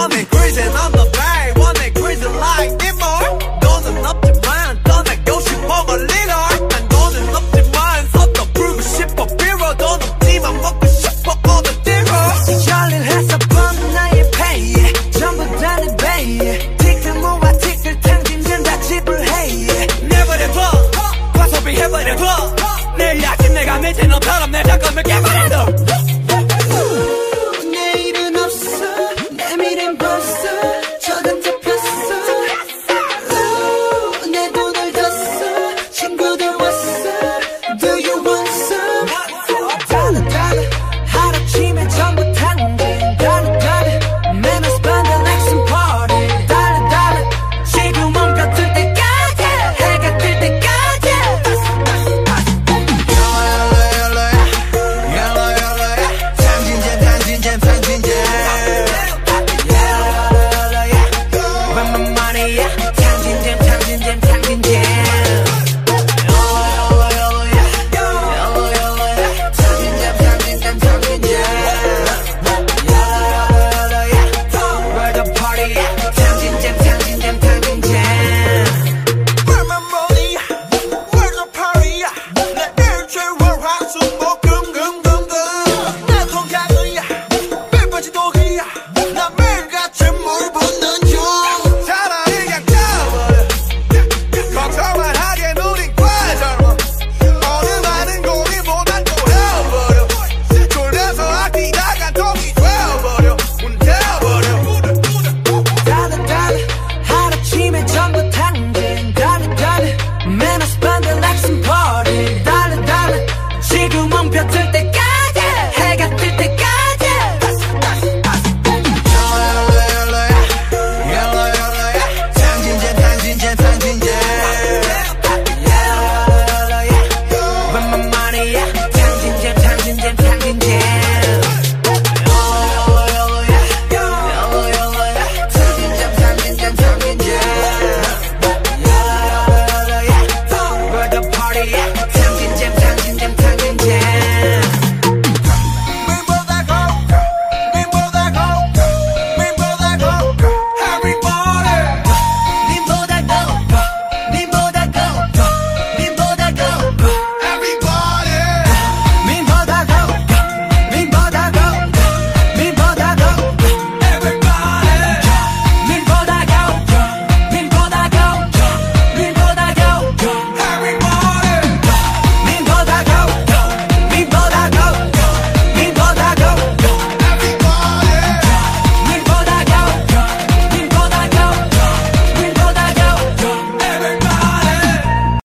Don't increase it on the bay, won't increase it like anymore. Don't enough to mind, don't go shoot for a leader. And don't enough to mind, so the proof ship of hero. Don't team, I'm up with shit for all the zero. Charlie has a bum, now you pay, yeah. Jump down the bay, yeah. Take the move, I take the time, then that jibber, hey, yeah. Never the talk, what's up, be heaven, the talk. 내일 아침 내가 맺은 너처럼 내 잠깐을 깨버려